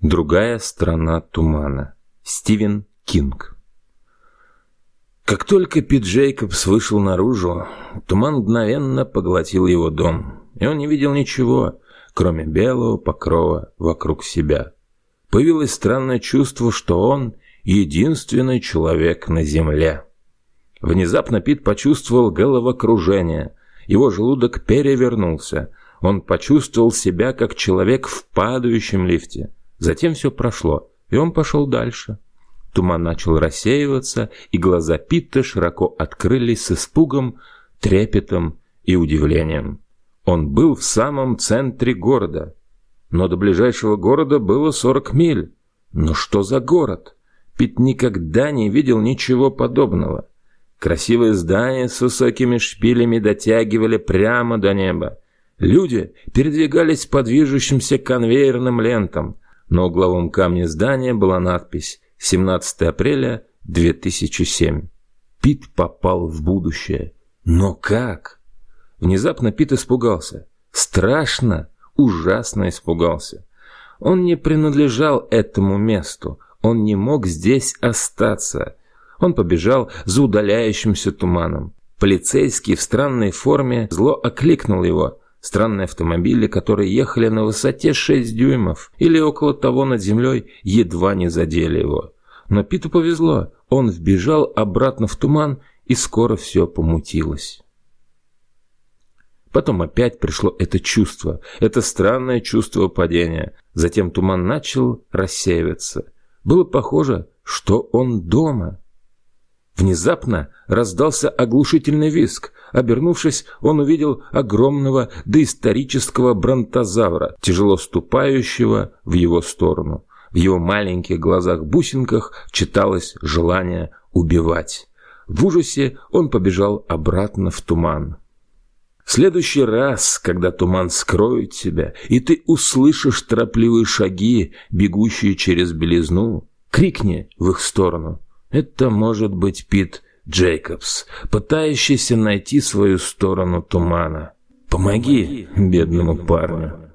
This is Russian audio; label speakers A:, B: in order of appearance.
A: Другая страна тумана. Стивен Кинг. Как только Пит Джейкобс вышел наружу, туман мгновенно поглотил его дом, и он не видел ничего, кроме белого покрова вокруг себя. Появилось странное чувство, что он единственный человек на земле. Внезапно Пит почувствовал головокружение. Его желудок перевернулся. Он почувствовал себя как человек в падающем лифте. Затем все прошло, и он пошел дальше. Туман начал рассеиваться, и глаза Питта широко открылись с испугом, трепетом и удивлением. Он был в самом центре города. Но до ближайшего города было 40 миль. Но что за город? Пит никогда не видел ничего подобного. Красивые здания с высокими шпилями дотягивали прямо до неба. Люди передвигались по движущимся конвейерным лентам. На угловом камне здания была надпись «17 апреля 2007». Пит попал в будущее. Но как? Внезапно Пит испугался. Страшно, ужасно испугался. Он не принадлежал этому месту. Он не мог здесь остаться. Он побежал за удаляющимся туманом. Полицейский в странной форме зло окликнул его. Странные автомобили, которые ехали на высоте 6 дюймов или около того над землей, едва не задели его. Но Питу повезло, он вбежал обратно в туман, и скоро все помутилось. Потом опять пришло это чувство, это странное чувство падения. Затем туман начал рассеиваться. Было похоже, что он дома. Внезапно раздался оглушительный визг. Обернувшись, он увидел огромного доисторического бронтозавра, тяжело ступающего в его сторону. В его маленьких глазах-бусинках читалось желание убивать. В ужасе он побежал обратно в туман. В следующий раз, когда туман скроет тебя, и ты услышишь торопливые шаги, бегущие через белизну, крикни в их сторону – это может быть Пит Джейкобс, пытающийся найти свою сторону тумана. Помоги бедному парню.